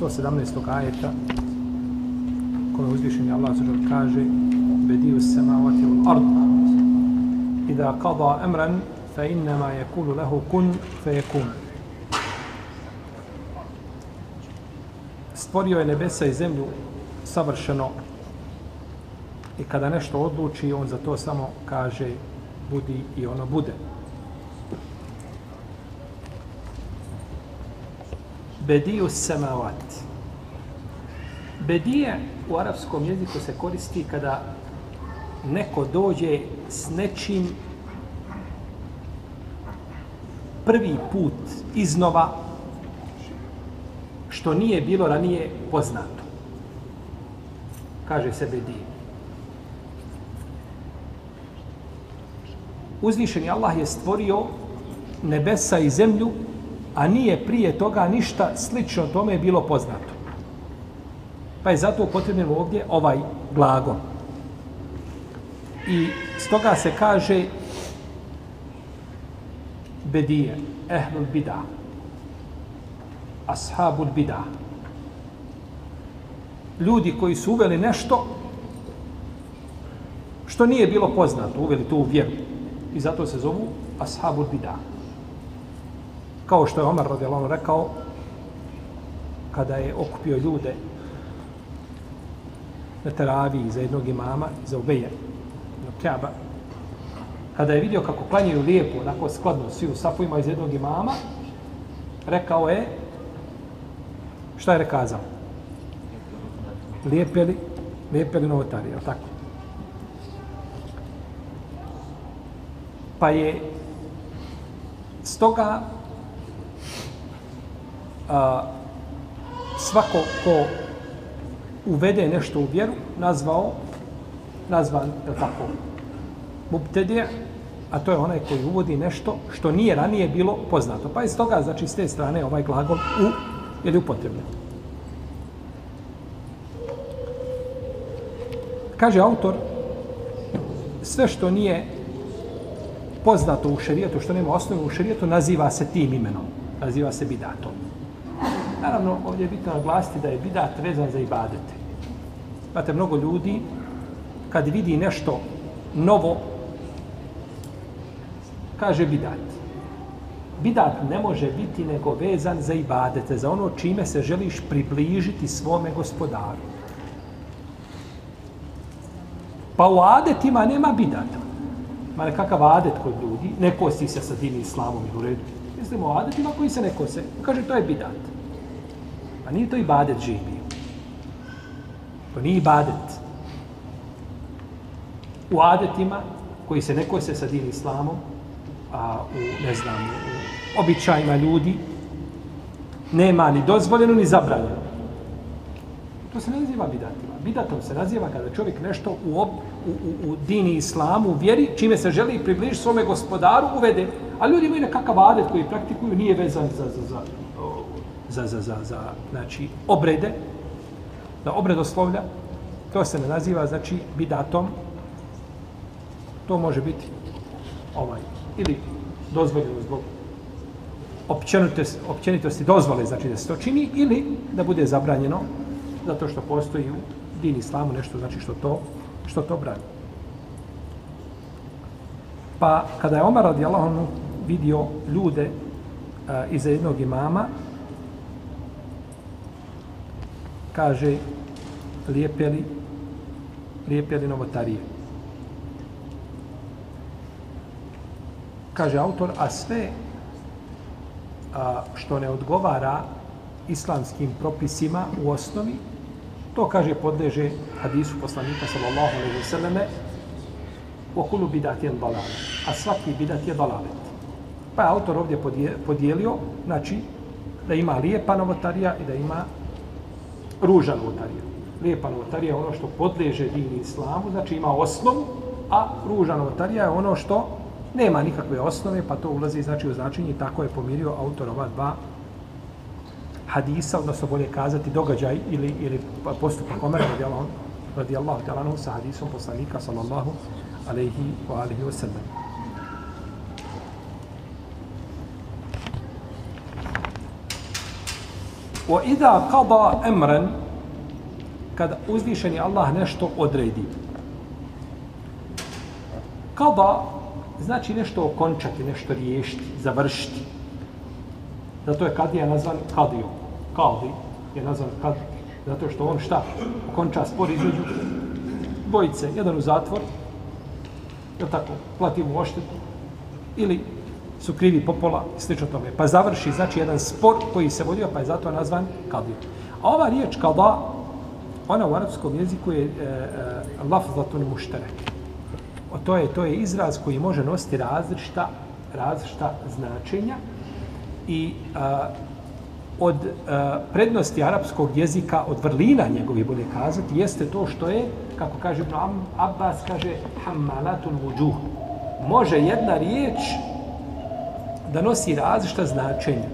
117. ajeta koje uzvišenje Allah zažel kaže Bediju samavati ul ard Ida kada emran fa innama yakulu lahu kun fa yakun Stvorio je nebesa i zemlju savršeno i kada nešto odluči on za to samo kaže budi i ono bude. Bediju samavat. Bedije u arapskom jeziku se koristi kada neko dođe s nečim prvi put iznova što nije bilo ranije poznato. Kaže se Bedije. Uzvišeni Allah je stvorio nebesa i zemlju a nije prije toga ništa slično tome je bilo poznato. Pa je zato potrebno ovdje ovaj glagol. I stoga se kaže bedije, ehlul bida, ashabul bida. Ljudi koji su uveli nešto što nije bilo poznato, uveli tu vjeru. I zato se zovu ashabul bida kao što je Omar radijallahu rekao kada je okupio ljude na teraviji za jednog imama za ubeje na Kjaba kada je vidio kako klanjaju lijepo onako skladno svi u safujima iz jednog imama rekao je šta je rekazao? Lijepe li lijepe li novotari, je tako? Pa je stoga a, svako ko uvede nešto u vjeru, nazvao, nazvan, je tako, mubtedije, a to je onaj koji uvodi nešto što nije ranije bilo poznato. Pa iz toga, znači, s te strane ovaj glagol u, je li upotrebljen. Kaže autor, sve što nije poznato u šerijetu, što nema osnovu u šerijetu, naziva se tim imenom. Naziva se bidatom. Naravno, ovdje je bitno naglasiti da je bidat vezan za ibadete. Znate, mnogo ljudi, kad vidi nešto novo, kaže bidat. Bidat ne može biti nego vezan za ibadete, za ono čime se želiš približiti svome gospodaru. Pa u adetima nema bidata. Ma nekakav adet kod ljudi, ne kosi se sa dini islamom i u redu. Mislimo o adetima koji se ne kose. Kaže, to je bidat. Pa nije to ibadet živi. To nije ibadet. U adetima koji se neko se sa din islamom, a u, ne znam, u običajima ljudi, nema ni dozvoljeno, ni zabranjeno. To se ne naziva bidatima. Bidatom se naziva kada čovjek nešto u, ob, u, u, u dini islamu, u vjeri, čime se želi približiti svome gospodaru, uvede. A ljudi imaju nekakav adet koji praktikuju, nije vezan za, za, za za, za, za, za znači, obrede, da obredoslovlja, to se ne naziva, znači, bidatom, to može biti ovaj, ili dozvoljeno zbog općenitosti, dozvole, znači da se to čini, ili da bude zabranjeno, zato što postoji u dini islamu nešto, znači što to, što to brani. Pa kada je Omar radijallahu vidio ljude a, iza jednog imama, kaže lijepeli lijepeli novotarije. Kaže autor, a sve a, što ne odgovara islamskim propisima u osnovi, to kaže podleže hadisu poslanika sallallahu alaihi wa sallame u okulu bidat je. A svaki bidat je balalet. Pa je autor ovdje podijelio, znači, da ima lijepa novotarija i da ima ruža notarija. Lijepa notarija je ono što podleže dini islamu, znači ima osnovu, a ruža notarija je ono što nema nikakve osnove, pa to ulazi znači u značenje i tako je pomirio autor ova dva hadisa, odnosno bolje kazati događaj ili, ili postupak Omer radijallahu, radijallahu talanu sa hadisom poslanika sallallahu alaihi wa alihi wa sallam. O ida kada emren, kada uzvišeni Allah nešto odredi. Kada znači nešto okončati, nešto riješiti, završiti. Zato je kadija nazvan kadijom. Kadi je nazvan kadi. Zato što on šta? Okonča spor između dvojice. Jedan u zatvor, je tako, plati mu oštetu, ili su krivi popola i slično tome. Pa završi, znači, jedan spor koji se vodio, pa je zato nazvan kadijom. A ova riječ kada, ona u arapskom jeziku je e, e, lafzatun mušterek to je to je izraz koji može nositi različita različita značenja i a, od a, prednosti arapskog jezika od vrlina njegovi bolje kazati jeste to što je kako kaže Ibn Abbas kaže hammalatul wujuh može jedna riječ da nosi različita značenja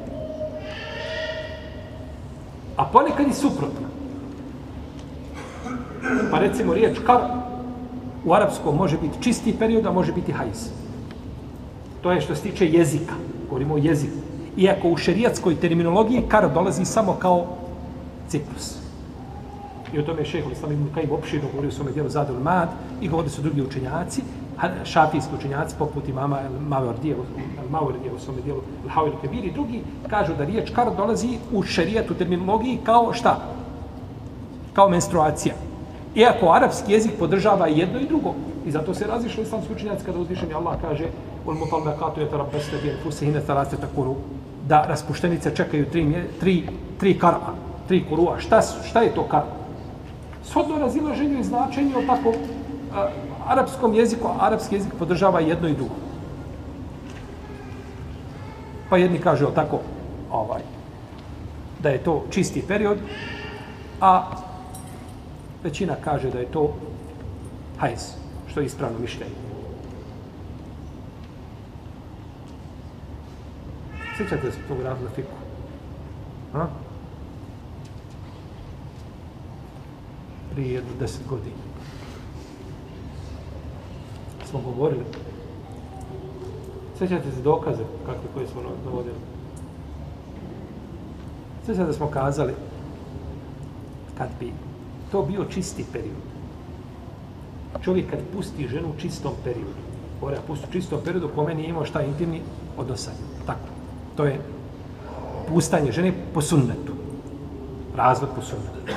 a ponekad i suprotno pa recimo riječ kar u arapskom može biti čisti period, a može biti hajz. To je što se tiče jezika. Govorimo o jeziku. Iako u šerijatskoj terminologiji kar dolazi samo kao ciklus. I o tome je šehol Islam ibn Kajim opširno govorio u svome dijelu Zadul Mad i govorili su drugi učenjaci, šafijski učenjaci poput imama Mavardije, Mavardije u svome dijelu Al-Hawil Kebir i drugi kažu da riječ kar dolazi u šerijatu terminologiji kao šta? Kao menstruacija. Iako arapski jezik podržava jedno i drugo. I zato se razišli islamski učenjaci kada uzvišeni Allah kaže ul mutalmekatu je tarabeste bi enfusihine taraste takuru da raspuštenice čekaju tri, tri, tri kara, tri kurua. Šta, šta je to kara? Shodno razilaženju i značenju tako a, arapskom jeziku, a arapski jezik podržava jedno i drugo. Pa jedni kaže o tako ovaj, da je to čisti period, a većina kaže da je to hajz, što je ispravno mišljenje. Sjećate se tog radila fiku? Ha? Prije jedno deset godina. Smo govorili. Sjećate se dokaze kakve koje smo dovodili? Sjećate da smo kazali kad bi to bio čisti period. Čovjek kad pusti ženu u čistom periodu, mora pusti u čistom periodu, kome nije imao šta intimni odnosan. Tako. To je pustanje žene po sunnetu. Razvod po sunnetu.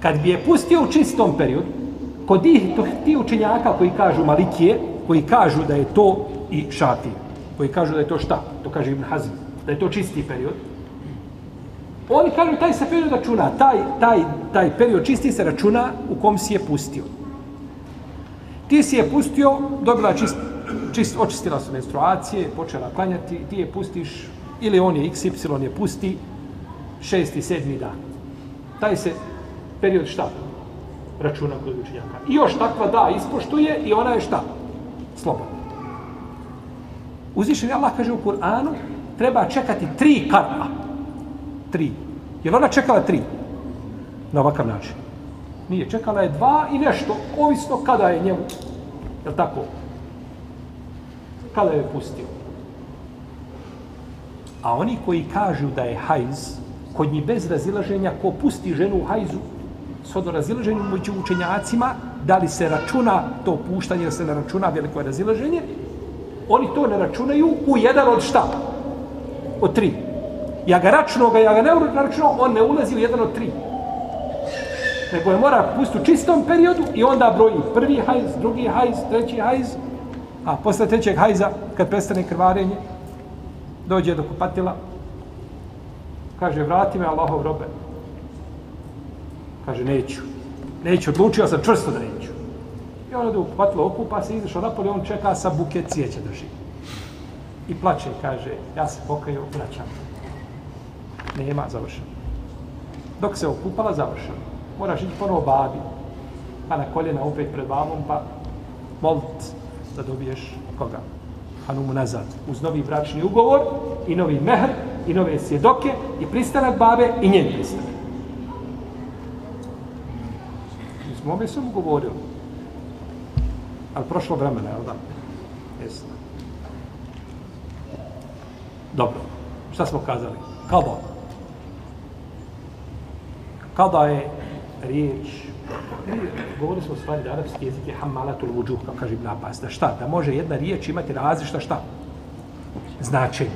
Kad bi je pustio u čistom periodu, kod tih, ti učenjaka koji kažu malikije, koji kažu da je to i šati, koji kažu da je to šta? To kaže Ibn Hazm, da je to čisti period, Oni kažu taj se period računa, taj, taj, taj period čisti se računa u kom si je pustio. Ti si je pustio, dobila čist, čist, očistila su menstruacije, počela klanjati, ti je pustiš, ili on je XY je pusti, šesti, sedmi dan. Taj se period šta? Računa kod učenjaka. I još takva da ispoštuje i ona je šta? Slobodna. Uzvišen je Allah kaže u Kur'anu, treba čekati tri karma. tri. Je ona čekala tri? Na ovakav način. Nije, čekala je dva i nešto, ovisno kada je njemu. Je li tako? Kada je pustio. A oni koji kažu da je hajz, kod njih bez razilaženja, ko pusti ženu u hajzu, shodno razilaženju među učenjacima, da li se računa to puštanje, da se ne računa veliko je razilaženje, oni to ne računaju u jedan od šta? Od tri ja ga računao ga, ja ga ne računao, on ne ulazi u jedan od tri. Nego je mora pustiti u čistom periodu i onda broji prvi hajz, drugi hajz, treći hajz, a posle trećeg hajza, kad prestane krvarenje, dođe do kupatila, kaže, vrati me Allahov robe. Kaže, neću. Neću, odlučio sam čvrsto da neću. I on ode u oku, okupa se, izašao napolje, on čeka sa buket cvijeća drži. I plače, kaže, ja se pokaju, vraćam nema završeno. Dok se okupala, završeno. Moraš ići ponovo babi. Pa na koljena opet pred babom, pa molit da dobiješ koga? Hanumu nazad. Uz novi bračni ugovor i novi mehr i nove svjedoke i pristanak babe i njen pristanak. Mi smo ove sam govorili. Ali prošlo vremena, jel da? Jesno. Dobro. Šta smo kazali? Kada? Kada je riječ govorili smo stvari da arapski jezik je hamalatul vuđuh, kao kaže Ibn Abbas, da šta? Da može jedna riječ imati različita šta? Značenje.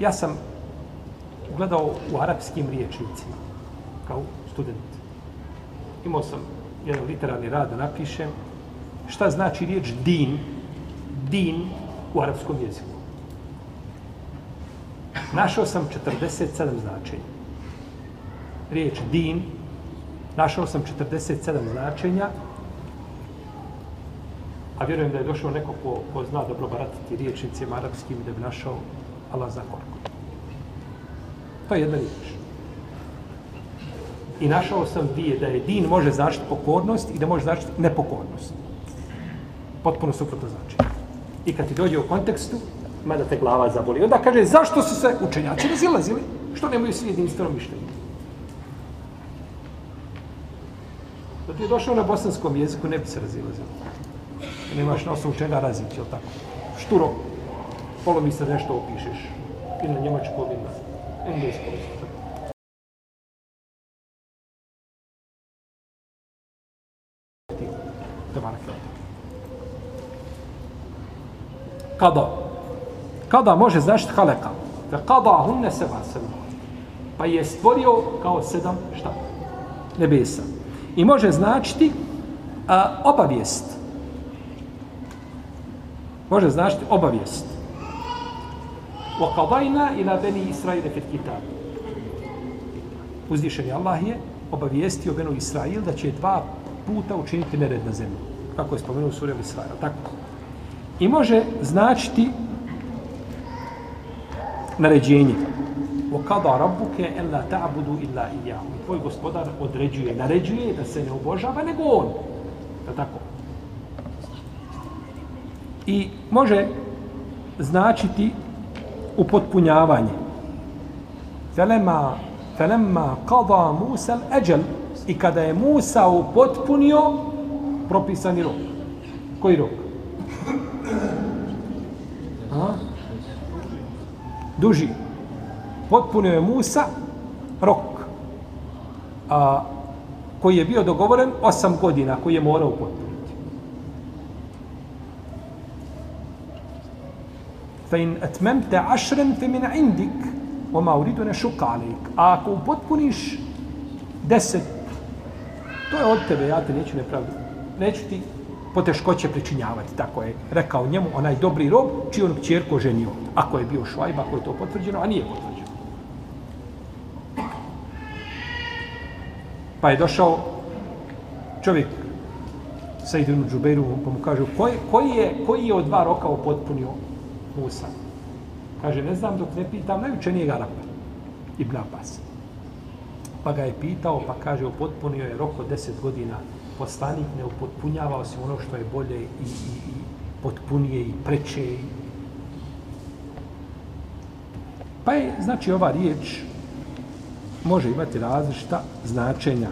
Ja sam gledao u arapskim riječnicima kao student. Imao sam jedan literarni rad da napišem šta znači riječ din, din u arapskom jeziku. Našao sam 47 značenja. Riječ din, našao sam 47 značenja, a vjerujem da je došao neko ko, ko zna dobro baratiti riječnicima arapskim da bi našao Allah za korku. To je jedna riječ. I našao sam dvije, da je din može značiti pokornost i da može značiti nepokornost. Potpuno suprotno znači. I kad ti dođe u kontekstu, mada te glava zaboli. Onda kaže, zašto su se učenjaci razilazili? Što nemaju svi jedinstveno mišljenje? Da ti je došao na bosanskom jeziku, ne bi se razilazio. Nemaš na osnovu čega razići, je tako? Šturo, polo mi se nešto opišeš. Ili na njemačkom, ili na engleskom. Kada? Kada može značiti haleka? Fe kada hunne seba seba. Pa je stvorio kao sedam šta? Nebesa. I može značiti a, obavijest. Može značiti obavijest. وَقَضَيْنَا إِلَا بَنِي beni فِي الْكِتَابِ kitab. Uzvišeni Allah je obavijestio benu Israil da će dva puta učiniti nered na zemlju. Kako je spomenuo u suri Israila. Tako. I može značiti naređenje. O رَبُّكَ أَلَّا en إِلَّا ta'budu I. Tvoj gospodar određuje, naređuje da se ne obožava nego on. Da tako. I može značiti upotpunjavanje. Felema felema qada Musa al-ajal i kada je Musa upotpunio propisani rok. Koji rok? A? duži. Potpunio je Musa rok a, koji je bio dogovoren osam godina koji je morao potpuniti. فَإِنْ أَتْمَمْتَ عَشْرًا ašren fe وَمَا أُرِدُ نَشُقَ عَلَيْكَ. A ako upotpuniš deset, to je od tebe, ja te neću nepravdu. Neću ti poteškoće pričinjavati. Tako je rekao njemu onaj dobri rob, čiju on čerko ženio. Ako je bio švajba, ako je to potvrđeno, a nije potvrđeno. Pa je došao čovjek sa Idrinu Džubeiru, pa mu kaže, koji, koji, je, koji je od dva roka upotpunio Musa? Kaže, ne znam dok ne pitam, najučenijeg Arapa, Ibn Abbas. Pa ga je pitao, pa kaže, upotpunio je rok od deset godina poslanik ne upotpunjavao se ono što je bolje i, i, i potpunije i preče. Pa je, znači, ova riječ može imati različita značenja.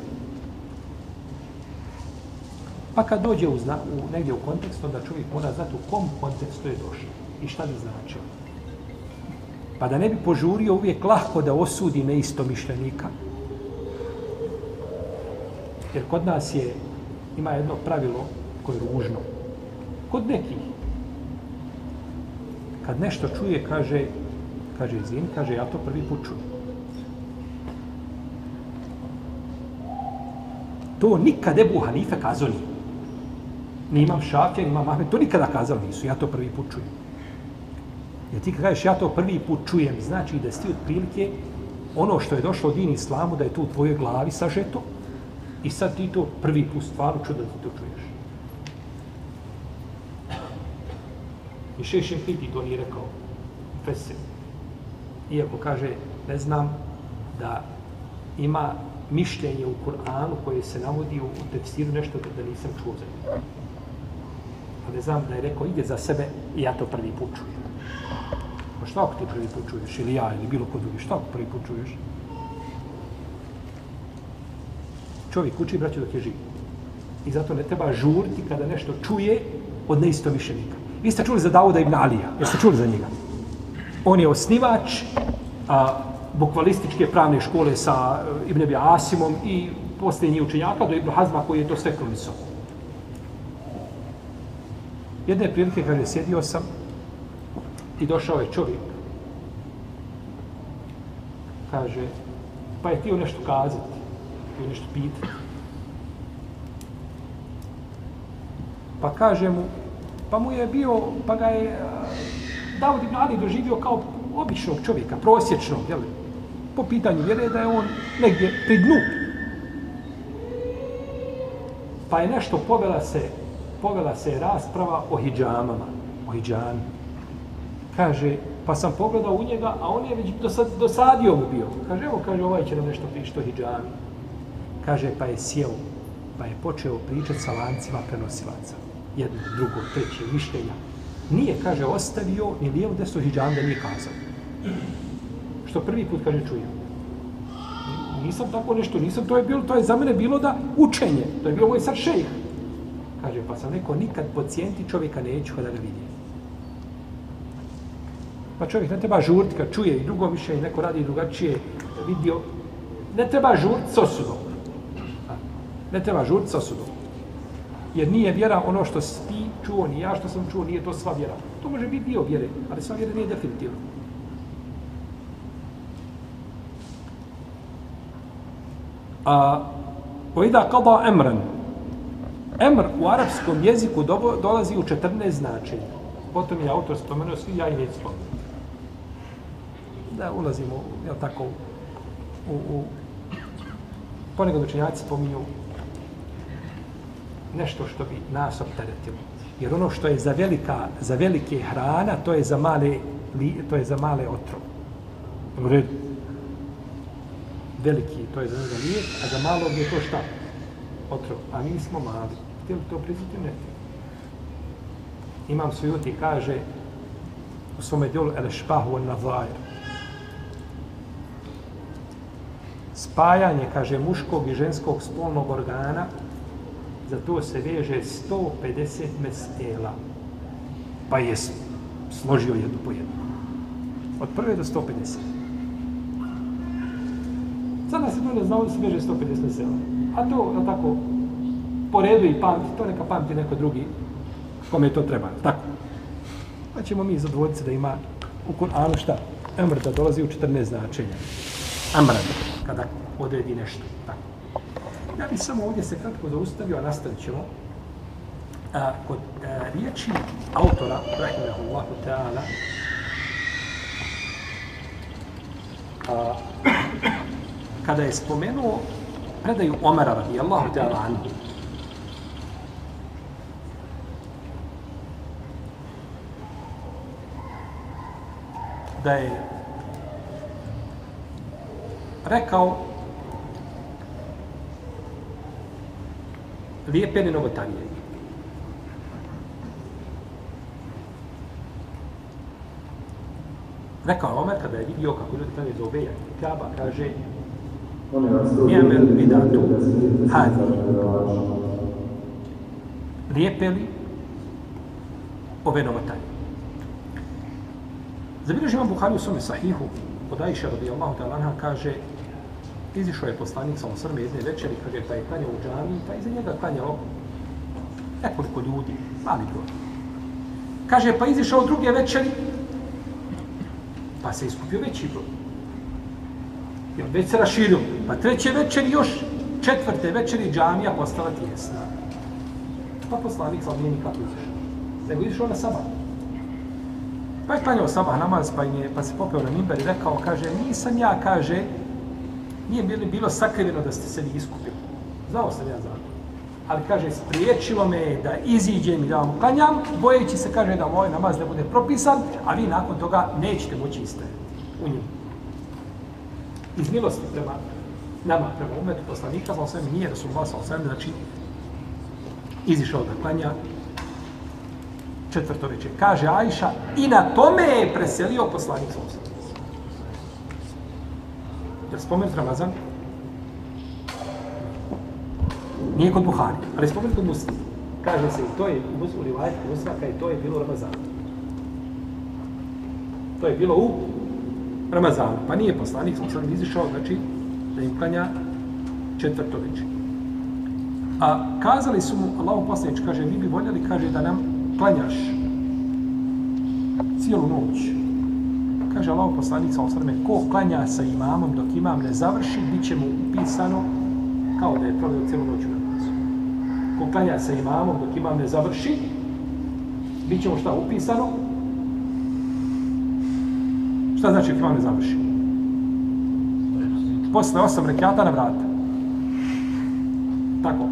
Pa kad dođe u, zna, u, negdje u kontekstu, onda čovjek mora znati u kom kontekstu je došao i šta bi značio. Pa da ne bi požurio uvijek lahko da osudi neistomišljenika. Jer kod nas je ima jedno pravilo koje je ružno. Kod nekih, kad nešto čuje, kaže, kaže Zin, kaže, ja to prvi put čujem. To nikad Ebu Hanife kazao nije. Ni imam Šafija, ni imam Ahmed, to nikada kazao nisu, ja to prvi put čujem. Jer ti kažeš, ja to prvi put čujem, znači da si ti otprilike ono što je došlo od din islamu, da je tu u tvojoj glavi sažeto, I sad ti to prvi put stvarno čuda da ti to čuješ. I Šešin Hiti to nije rekao. Fese. Iako kaže, ne znam da ima mišljenje u Kur'anu koje se navodi u tefsiru nešto da nisam čuo za njega. A ne znam da je rekao, ide za sebe i ja to prvi put čujem. Pa šta ako ti prvi put čuješ, ili ja, ili bilo ko drugi, šta ako prvi put čuješ? Čovjek uči, braću, dok je živ. I zato ne treba žurti kada nešto čuje od neistomišljenika. Vi ste čuli za Dauda ibn Alija, jeste čuli za njega? On je osnivač a, bukvalističke pravne škole sa e, Ibn Abi Asimom i poslije njih učenjaka do Ibn Hazma koji je to sve kronisao. Jedne prilike kada je sjedio sam i došao je čovjek. Kaže, pa je htio nešto kazati, htio nešto pitati. Pa kaže mu, pa mu je bio, pa ga je Davud ibn Ali doživio kao običnog čovjeka, prosječnog, jel? Po pitanju vjere da je on negdje pri dnu. Pa je nešto povela se, povela se rasprava o hijjamama, o hijđami. Kaže, pa sam pogledao u njega, a on je već dosad, dosadio mu bio. Kaže, evo, kaže, ovaj će nam nešto pričati o hijđami. Kaže, pa je sjeo, pa je počeo pričati sa lancima prenosilaca jedno, drugo, treće mišljenja. Nije, kaže, ostavio ni lijevo desno hijđan da nije kazao. Što prvi put, kaže, čujem. Nisam tako nešto, nisam, to je bilo, to je za mene bilo da učenje. To je bilo moj sad šejh. Kaže, pa sam neko nikad pacijenti čovjeka neću kada ga vidi. Pa čovjek ne treba žurti kad čuje i drugo mišljenje, neko radi drugačije, vidio. Ne treba žurti s osudom. Ne treba žurti s osudom jer nije vjera ono što si ti čuo, ni ja što sam čuo, nije to sva vjera. To može biti dio vjere, ali sva vjera nije definitivna. A, ida kada emran. Emr u arapskom jeziku do, dolazi u 14 značenja. Potom je autor spomenuo, svi ja i neću spomenuo. Da ulazimo, jel tako, u, u ponekad učenjaci spominju nešto što bi nas opteretilo. Jer ono što je za velika, za velike hrana, to je za male, to je za male otrov. U redu. Veliki, to je za njega lijek, a za malog je to šta? Otrov. A mi smo mali. Htjeli to priznati? Ne. Imam sujuti kaže u svome djelu ele špahu na vlajer. Spajanje, kaže, muškog i ženskog spolnog organa za to se veže 150 mesela. Pa je složio jednu po jednu. Od prve do 150. Sada se to ne znao da se veže 150 mesela. A to, je tako, po redu i pamti, to neka pamti neko drugi kome to treba. Tako. Pa ćemo mi zadovoljiti da ima u Kur'anu šta? Emr da dolazi u 14 značenja. Amr, kada odredi nešto. Tako. Ja bih samo ovdje se kratko zaustavio, a nastavit ćemo. A, kod a, riječi autora, rahimahullahu ta'ala, a, kada je spomenuo predaju Omara radijallahu ta'ala anhu, da je rekao lijepene novotarije. Rekao Omer kada je vidio kako ljudi tamo zove Kaba, kaže Nijamer vidatu hadi. Lijepe li ove novotarije? Zabilježi imam Buhari u svome sahihu, od Aisha radijallahu ta'ala kaže izišao je poslanik sa osrme jedne večeri, kaže, pa je klanjao u džami, pa iza njega klanjao nekoliko ljudi, mali broj. Kaže, pa izišao druge večeri, pa se iskupio veći broj. I on već se raširio. Pa treće večeri još, četvrte večeri džamija postala tjesna. Pa poslanik sa nije nikako izišao. Nego izišao na sabah. Pa je klanjao sabah namaz, pa, je, pa se popeo na mimber i rekao, kaže, nisam ja, kaže, nije bilo, bilo sakriveno da ste se vi iskupili. Znao sam ja zakon. ali kaže, spriječilo me je da iziđem i da vam klanjam, bojeći se, kaže, da moj namaz ne bude propisan, a vi nakon toga nećete moći istajati u njemu. Iz milosti prema nama, prema umetu poslanika, sa osvijem nije Rasulullah sa osvijem, znači, izišao da klanja četvrto večer. Kaže Ajša, i na tome je preselio poslanik sa osvijem. Jer spomenut Ramazan? Nije kod Buhari, ali spomenut kod Muslima. Kaže se, i to je u Rivajtu Muslima, kada je to je bilo Ramazan. To je bilo u Ramazanu. Pa nije poslanik, sam sam izišao, znači, da im klanja četvrto večer. A kazali su mu, Allahu poslanič, kaže, mi bi voljeli, kaže, da nam klanjaš cijelu noć. Kaže Allah poslanik sa osrme, ko klanja sa imamom dok imam ne završi, bit će mu upisano kao da je provio cijelu noć u namazu. Ko klanja sa imamom dok imam ne završi, bit će mu šta upisano? Šta znači dok imam ne završi? Posle osam rekiata na vrata. Tako.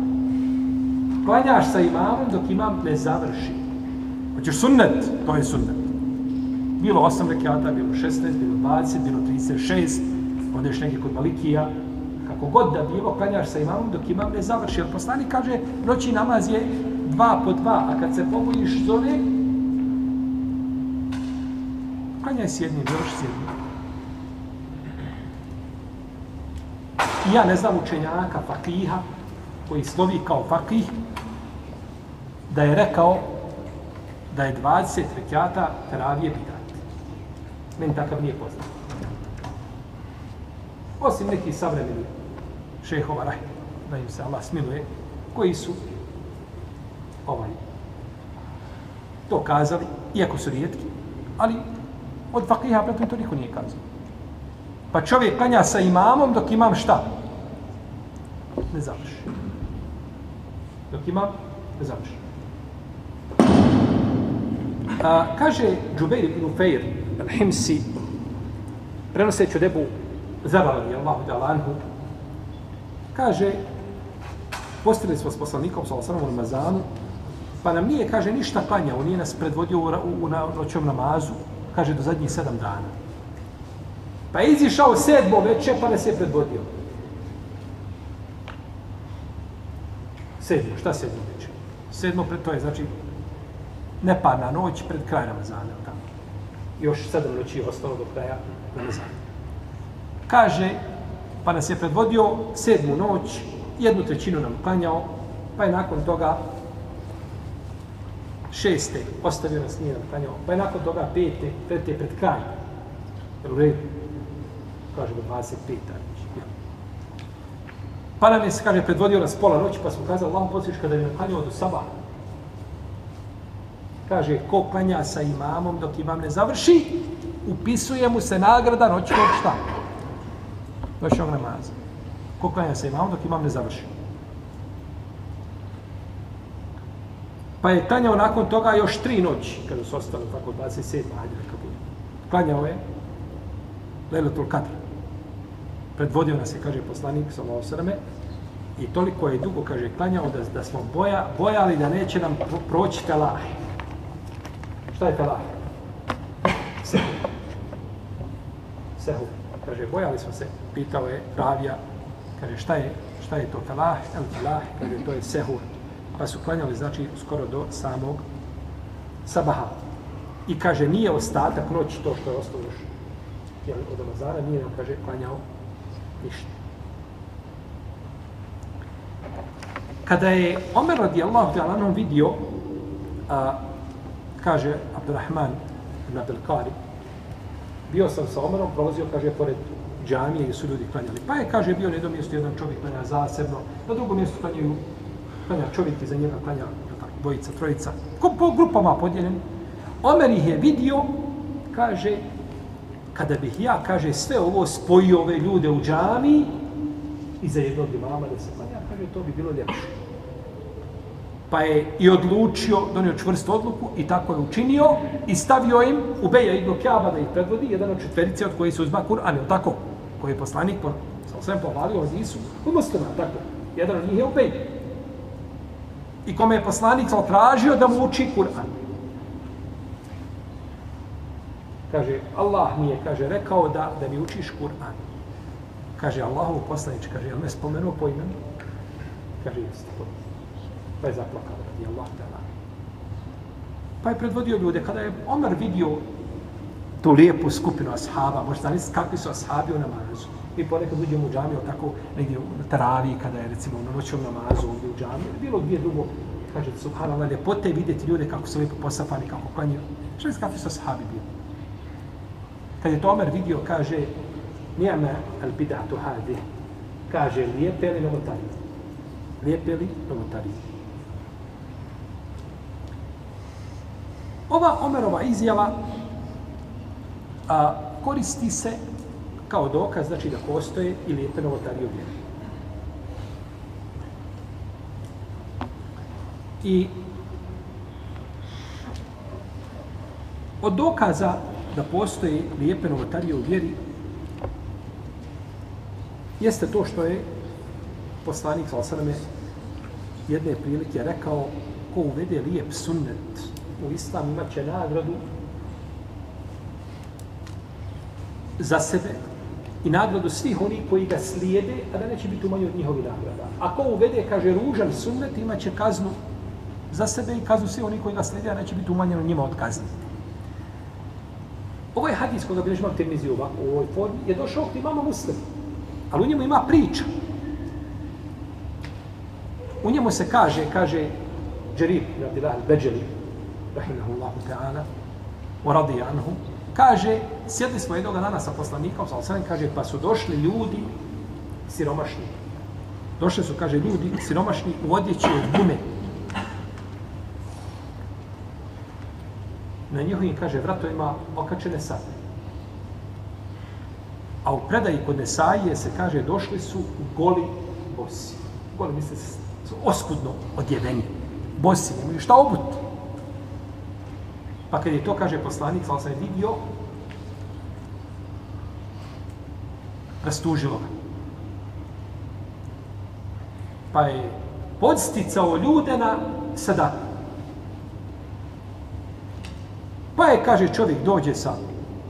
Klanjaš sa imamom dok imam ne završi. Hoćeš sunnet? To je sunnet. Bilo 8 rekiata, bilo 16, bilo 20, bilo 36, odeš neki kod Malikija, kako god da bilo, klanjaš sa imamom dok imam ne završi. Jer poslanik kaže, noći namaz je dva po dva, a kad se pobudiš zove, klanjaj s jednim, završi s jednim. I ja ne znam učenjaka, fakiha, koji slovi kao fakih, da je rekao da je 20 rekiata teravije bidat. Meni takav nije poznat. Osim neki savremeni šehova, rahim, da im se Allah smiluje, koji su ovaj, to kazali, iako su rijetki, ali od fakiha pretom to niko nije kazao. Pa čovjek klanja sa imamom dok imam šta? Ne završi. Dok imam, ne završi. A, kaže Džubeir ibn Ufeir, Himsi, prenoseći od Ebu je Allahu da lanhu, kaže, postavili smo s poslanikom, sa osanom u Ramazanu, pa nam nije, kaže, ništa klanjao, nije nas predvodio u, u, u noćom namazu, kaže, do zadnjih sedam dana. Pa je izišao sedmo veče, pa nas je predvodio. Sedmo, šta sedmo veče? Sedmo, to je, znači, neparna noć pred kraj Ramazana. Još sedam noći je ostalo do kraja Ramazana. Kaže, pa nas je predvodio sedmu noć, jednu trećinu nam klanjao, pa je nakon toga šeste, ostavio nas nije nam klanjao, pa je nakon toga pete, pete pred kraj. Jer u redu, kažemo 25. Pa nam je, kaže, predvodio nas pola noći, pa smo kazali, Allah posliš kada je nam klanjao do sabaha kaže, ko klanja sa imamom dok imam ne završi, upisuje mu se nagrada noćnog šta? Noćnog namaza. Ko klanja sa imamom dok imam ne završi. Pa je klanjao nakon toga još tri noći, kada su ostali tako 27. Hajde neka bude. Klanjao je Lejletul Kadr. Predvodio nas je, kaže poslanik, sa osrme, i toliko je dugo, kaže, klanjao da, da smo boja, bojali da neće nam proći telah. Šta je felah? Sehu. Sehu. Kaže, bojali smo se, pitao je Ravija, kaže, šta je, šta je to felah? El felah, kaže, to je sehu. Pa su klanjali, znači, skoro do samog sabaha. I kaže, nije ostatak noć to što je ostalo još jel, od Amazara, nije nam, kaže, klanjao ništa. Kada je Omer radijallahu ta'ala vidio a, kaže Abdurrahman ibn Abdelkari, bio sam sa Omerom, prolazio, kaže, pored džamije i su ljudi klanjali. Pa je, kaže, bio na jednom mjestu jedan čovjek klanja zasebno, na drugom mjestu klanjaju, klanja čovjek i za njega klanja tako, dvojica, trojica, ko, po grupama podijeljen. Omer ih je vidio, kaže, kada bih ja, kaže, sve ovo spojio ove ljude u džamiji i za jednog imama da se klanja, kaže, to bi bilo ljepše pa je i odlučio, donio čvrstu odluku i tako je učinio i stavio im u Beja ibn Kjaba da ih predvodi, jedan od četverice od koje se uzma Kur'an, je tako? Koji je poslanik, po, sa osvijem pohvalio, od Isu, u muslima, tako? Jedan od njih je u Beja. i kome je poslanik tražio da mu uči Kur'an. Kaže, Allah mi je, kaže, rekao da, da mi učiš Kur'an. Kaže, Allahov poslanič, kaže, jel me spomenuo po imenu? Kaže, jeste, po Pa je zaplakao, radi Allah tala. Pa je predvodio ljude, kada je Omer vidio tu lijepu skupinu ashaba, možda zamisliti kakvi su ashabi u namazu. Mi ponekad uđemo u džamiju, tako negdje u taravi, kada je recimo na noćom namazu ovdje u džamiju, bilo gdje drugo, kaže, subhanallah, ljepote vidjeti ljude kako su lijepo posafani, kako klanjuju. Što je kakvi su ashabi bili? Kad je Tomer vidio, kaže, nijeme al bidatu hadi, kaže, lijepe li novotari? Lijepe li novotari? Ova Omerova izjava a, koristi se kao dokaz, znači da postoje i lijepe novotarije u vjeri. I od dokaza da postoje lijepe novotarije u vjeri jeste to što je poslanik Salasaleme jedne prilike rekao ko uvede lijep sunnet u islam imat će nagradu za sebe i nagradu svih onih koji ga slijede, a da neće biti umanji od njihovi nagrada. Ako uvede, kaže, ružan sunnet, imat će kaznu za sebe i kaznu svih onih koji ga slijede, a neće biti umanjeno njima od kazni. Ovo je hadis koga bilježi imam termizi u ovoj formi, je došao kod imama muslim. Ali u njemu ima priča. U njemu se kaže, kaže Džerib, Abdillah al-Beđeli, rahimahullahu ta'ala, u radi anhu, kaže, sjedli smo jednog dana sa poslanikom, sa osanem, kaže, pa su došli ljudi siromašni. Došli su, kaže, ljudi siromašni u odjeći od gume. Na njihovim, kaže, vratovima okačene sate. A u predaji kod Nesaije se kaže, došli su u goli bosi. Goli, misle, su oskudno odjeveni. Bosi, nemaju šta obuti. Pa kad je to, kaže poslanik, sal sam vidio, rastužilo ga. Pa je podsticao ljude na sadaku. Pa je, kaže, čovjek dođe sa,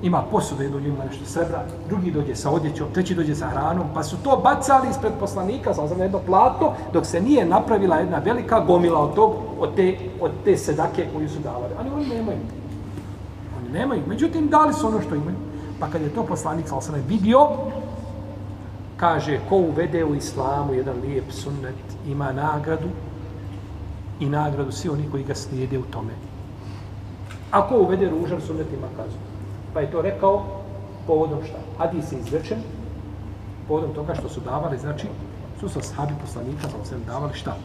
ima posudu jednu ima nešto srebra, drugi dođe sa odjećom, treći dođe sa hranom, pa su to bacali ispred poslanika, sa sam jedno plato, dok se nije napravila jedna velika gomila od, tog, od, te, od te sedake koju su davali. Ali oni nemaju. Oni nemaju. Međutim, dali su ono što imaju. Pa kad je to poslanik, sa sam vidio, kaže, ko uvede u islamu jedan lijep sunnet, ima nagradu i nagradu svi oni koji ga slijede u tome. Ako uvede ružan sunnet, ima kaznu. Pa je to rekao povodom šta? Hadis je izrečen povodom toga što su davali, znači, su sa sahabi poslanika, pa osvijem davali šta?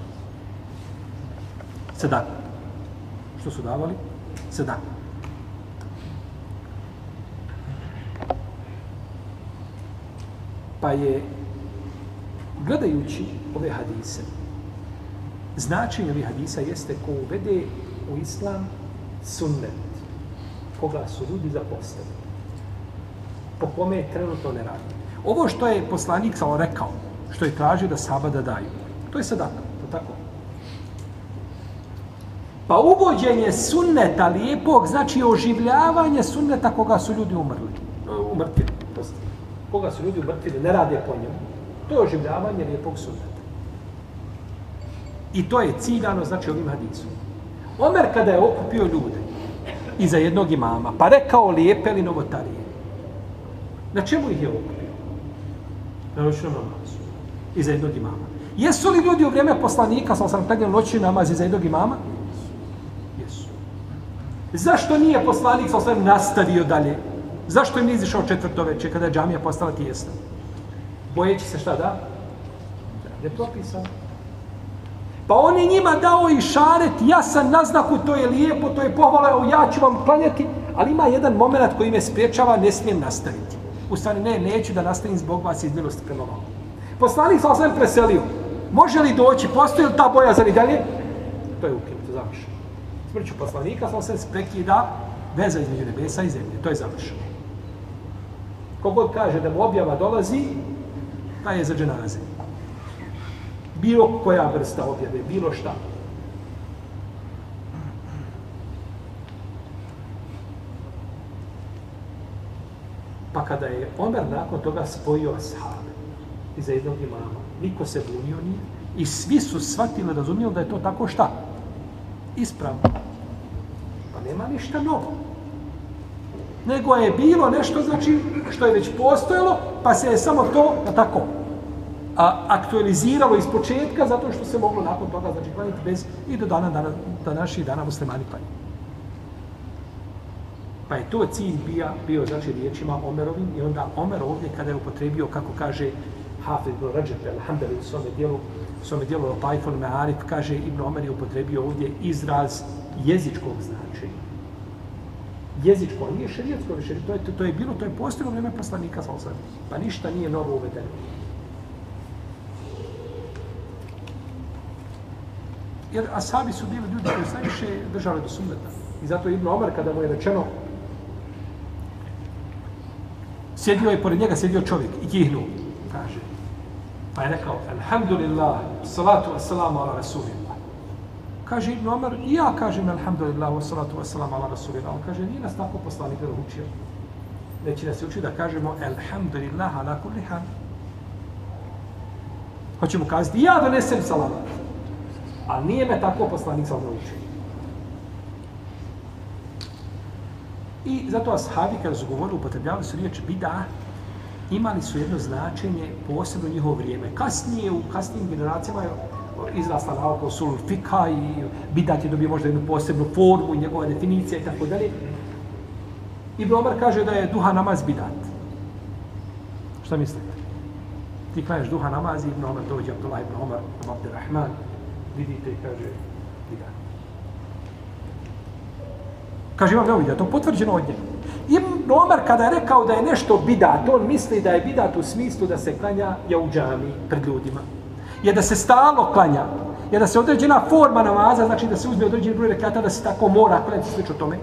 Sedak. Što su davali? Sedak. Pa je, gledajući ove hadise, značenje ovih hadisa jeste ko uvede u islam sunnet koga su ljudi zapostavili. Po kome je trenutno ne radi. Ovo što je poslanik samo rekao, što je tražio da sabada daju, to je sadaka, to tako. Pa uvođenje sunneta lijepog znači oživljavanje sunneta koga su ljudi umrli. Umrtili, koga su ljudi umrtili, ne rade po njemu. To je oživljavanje lijepog sunneta. I to je ciljano, znači ovim hadisom. Omer kada je okupio ljude, iza jednog imama, pa rekao lijepe li novotarije. Na čemu ih je okupio? Na noćnom namazu. Iza jednog imama. Jesu li ljudi u vrijeme poslanika, sam sam prednjel noćni namaz iza jednog imama? Jesu. Zašto nije poslanik sam sam nastavio dalje? Zašto im nije izišao četvrto večer kada je džamija postala tijesna? Bojeći se šta da? Da je propisano. Pa on je njima dao i šaret, jasan naznaku, to je lijepo, to je pohvala, ja ću vam klanjati, ali ima jedan moment koji me spriječava, ne smijem nastaviti. U stvari, ne, neću da nastavim zbog vas iz milosti prema vam. Poslanik sa sam preselio. Može li doći, postoji li ta boja za dalje? To je ukinuto, završeno. Smrću poslanika sa se prekida veza između nebesa i zemlje. To je završeno. Kogod kaže da mu objava dolazi, taj je za dženaze bilo koja vrsta objave, bilo šta. Pa kada je Omer nakon toga spojio ashabe i za jednog imama, niko se bunio nije i svi su shvatili, razumijeli da je to tako šta? Ispravno. Pa nema ništa novo. Nego je bilo nešto, znači, što je već postojalo, pa se je samo to, da tako, a, aktualiziralo iz početka, zato što se moglo nakon toga, znači, klanjati bez, i do dana, dana, današnjih dana muslimani klanjati. Pa je to cilj bija, bio, znači, riječima Omerovim, i onda Omer ovdje, kada je upotrebio, kako kaže Hafid ibn Rajab, alhamdulillah, u svome dijelu, u svome dijelu Lopajfon Meharif, kaže Ibn Omer je upotrebio ovdje izraz jezičkog značenja. Jezičko, nije šerijetsko više, to je, to, to je bilo, to je postojno vreme poslanika, sa. Pa ništa nije novo uvedeno. Jer asabi su bili ljudi koji su najviše držali do sunneta. I zato Ibn Omar, kada mu je rečeno, sjedio je pored njega, sjedio čovjek i kihnuo, kaže. Pa je rekao, alhamdulillah, salatu wassalamu ala rasulillah. Kaže Ibn Omar, i ja kažem alhamdulillah, salatu wassalamu ala rasulillah. On kaže, nije nas tako poslanik da učio. Neće nas učiti da kažemo alhamdulillah ala kulli han. Hoćemo kazati, ja donesem salavat. A nije me tako poslanik sam naučio. I zato ashabi kada su govorili, upotrebljavali su riječ bida, imali su jedno značenje posebno njihovo vrijeme. Kasnije, u kasnijim generacijama je izrasla nauka o sul fika i bidat je dobio možda jednu posebnu formu i njegova definicija i tako dalje. Ibn Omar kaže da je duha namaz bidat. Šta mislite? Ti klanjaš duha namaz i Ibn Omar dođe, Abdullah Ibn Omar, Abdurrahman, vidite i kaže bidat. Kaže, imam neovidio, to potvrđeno od njega. Ibn Omar kada je rekao da je nešto bidat, on misli da je bidat u smislu da se klanja ja u džami pred ljudima. Je da se stalno klanja. Je da se određena forma namaza, znači da se uzme određeni broj rekata, da se tako mora klanjati o tome.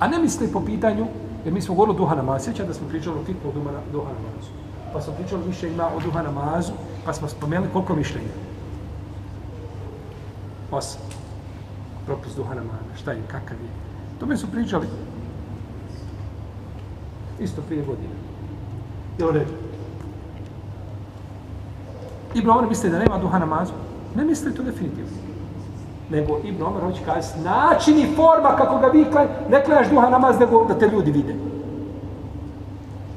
A ne misli po pitanju, jer mi smo govorili o duha namaza, sjeća da smo pričali o fikmu o duha namazu. Pa smo pričali više ima o duha namazu, pa smo spomenuli koliko mišljenja. Osam. Propis duha namana, šta je, kakav je. To mi su pričali isto prije godine. Jel redu? Ibn Omar misli da nema duha namazu? Ne misli to definitivno. Nego Ibn Omar hoće kazati način i forma kako ga vi klaj, ne klanjaš duha namaz nego da te ljudi vide.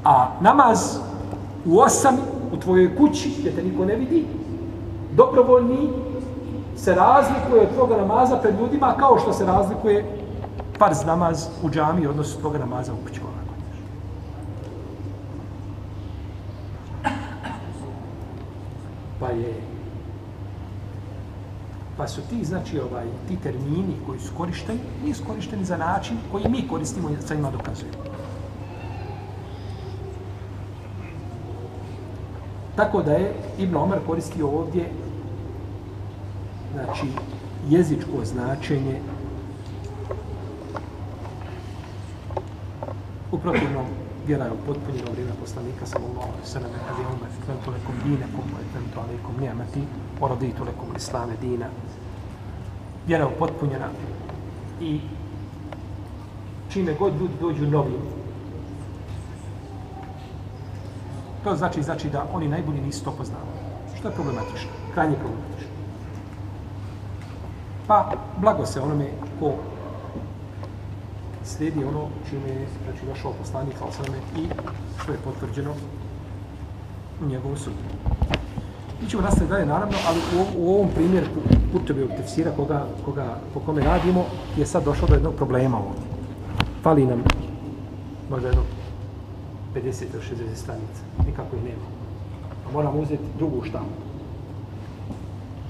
A namaz u osam u tvojoj kući gdje te niko ne vidi, dobrovoljni se razlikuje od tvoga namaza pred ljudima kao što se razlikuje farz namaz u džami odnosno tvoga namaza u kući. pa je pa su ti znači ovaj ti termini koji su korišteni nisu korišteni za način koji mi koristimo i sa njima dokazujemo. Tako da je Ibn Omer koristio ovdje znači jezičko značenje u protivnom vjera je upotpunjena u vrijeme poslanika sallallahu alejhi ve sellem kad je umma fitnatu lekum dinakum wa fitnatu alaykum ni'mati wa raditu lekum al-islam dina. Vjera je upotpunjena i čime god ljudi dođu novi to znači znači da oni najbolji nisu to poznavali što je problematično krajnje problematično pa blago se onome ko slijedi ono čime je znači, došao poslanik Alsame ono i što je potvrđeno u njegovu sudbinu. Mi ćemo nastaviti dalje, naravno, ali u, u ovom primjeru putovi od tefsira koga, koga, po kome radimo je sad došlo do jednog problema ovdje. Fali nam možda jedno 50 ili 60 stranica. Nikako ih nema. Moramo uzeti drugu štampu.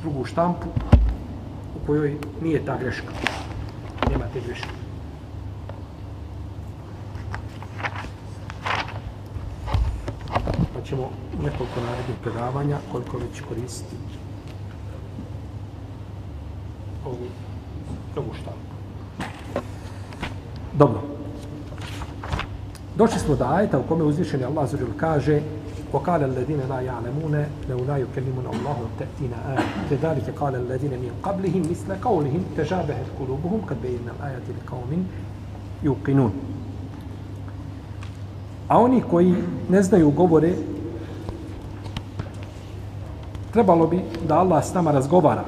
Drugu štampu u kojoj nije ta greška. Nema te greške. Pa ćemo nekoliko narednih predavanja, koliko već koristiti ovu ovu štampu. Dobro. Došli smo do ajeta u kome uzvišeni Allah zađer kaže وقال الذين لا يعلمون لولا يكلمنا الله تأتينا آية كذلك قال الذين من قبلهم مثل قولهم تشابهت قلوبهم قد بينا الآية لقوم يوقنون A oni koji ne znaju govore, trebalo bi da Allah s nama razgovara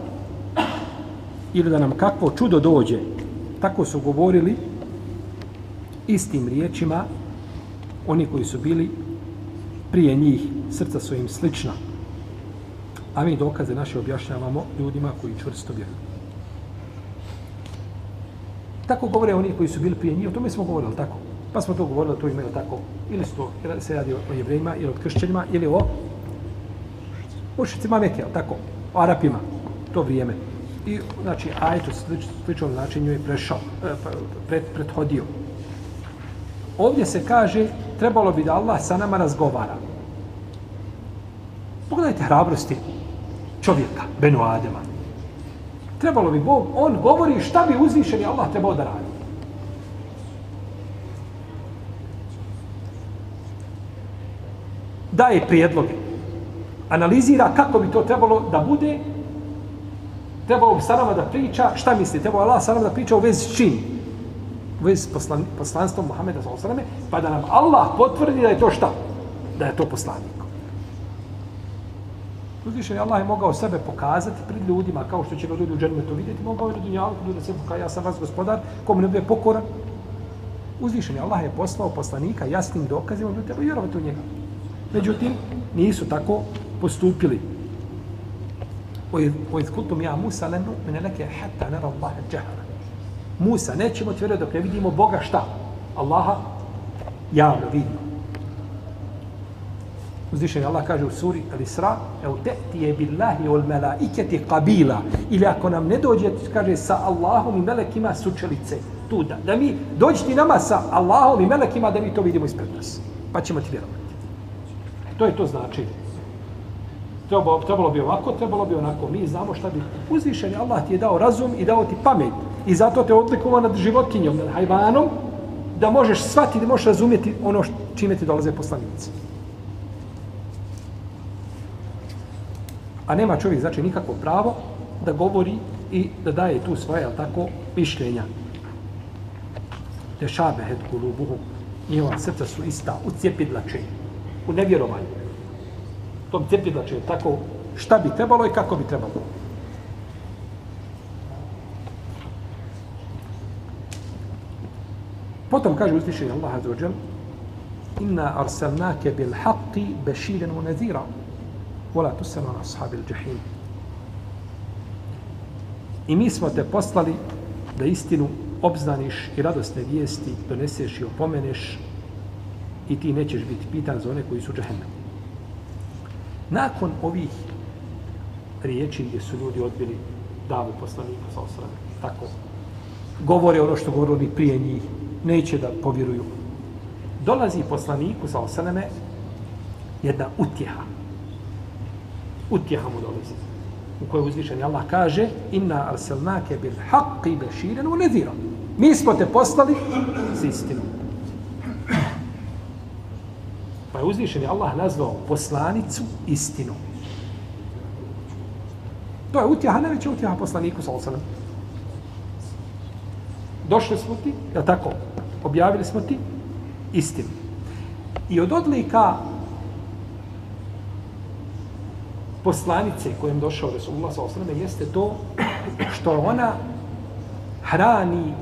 ili da nam kakvo čudo dođe. Tako su govorili istim riječima oni koji su bili prije njih, srca su im slična. A mi dokaze naše objašnjavamo ljudima koji čvrsto vjeruju. Tako govore oni koji su bili prije njih, o tome smo govorili, tako? Pa smo to govorili, to imaju tako. Ili su to, se radi o jevrejima, ili o kršćanima, ili o mušicima Mekija, tako? O Arapima, to vrijeme. I, znači, ajet u slič, sličnom načinju je prešao, e, pa, pre, prethodio. Ovdje se kaže, trebalo bi da Allah sa nama razgovara. Pogledajte hrabrosti čovjeka, Benu Adema. Trebalo bi Bog, on govori šta bi uzvišeni Allah trebao da radi. Daje prijedloge. Analizira kako bi to trebalo da bude. Trebalo bi sa nama da priča, šta mislite? Trebao Allah sa nama da priča u vezi s čim? U vezi s poslan, poslanstvom Muhammeda s.a.v. Pa da nam Allah potvrdi da je to šta? Da je to poslanik. Uzvišen Allah je mogao sebe pokazati pred ljudima, kao što će ga ljudi u džennetu vidjeti, mogao je na dunjalu, da se pokaja, ja sam vas gospodar, komu ne bude pokoran. Uzvišen Allah je poslao poslanika jasnim dokazima, ljudi treba vjerovati u njega. Međutim, nisu tako postupili. Ojed kultum ja Musa lenu, mene hatta nara Allah džahara. Musa, nećemo ti vjerovati dok ne vidimo Boga šta? Allaha javno vidno. Uzvišen Allah kaže u suri Al-Isra, "Eu te'ti billahi wal malaikati qabila." Ili ako nam ne dođe, kaže sa Allahom i melekima sučelice. Tu da, da mi dođi nama sa Allahom i melekima da mi to vidimo ispred nas. Pa ćemo ti vjerovati. To je to znači. Trebalo, trebalo bi ovako, trebalo bi onako. Mi znamo šta bi. Uzvišen Allah ti je dao razum i dao ti pamet. I zato te odlikova nad životinjom, nad hajvanom, da možeš shvatiti, da možeš razumjeti ono čime ti dolaze poslanici. A nema čovjek, znači, nikakvo pravo da govori i da daje tu svoje, ali tako, mišljenja. Te het kulubuhu, njihova srca su ista u cijepidlačenju, u nevjerovanju. Tom cijepidlačenju, tako, šta bi trebalo i kako bi trebalo. Potom kaže uzvišenje Allah Azza wa Jal, Inna arsalnake bil haqqi beširen u nazira. Vola tu se na ashabi džahim. I mi smo te poslali da istinu obznaniš i radosne vijesti doneseš i opomeneš i ti nećeš biti pitan za one koji su džahennem. Nakon ovih riječi gdje su ljudi odbili davu poslanika sa osrame, tako, govore ono što govorili prije njih, neće da povjeruju. Dolazi poslaniku sa osaneme jedna utjeha, utjeha mu dolazi. U kojoj uzvišen Allah kaže inna arselnake bil haqqi beširen u nezirom. Mi smo te poslali s istinom. Pa je uzvišen Allah nazvao poslanicu istinom. To je utjeha, najveća utjeha poslaniku sa osaneme. Došli smo ti, je tako? Objavili smo ti istinu. I od odlika poslanice kojem došao Resulullah sa osrame jeste to što ona hrani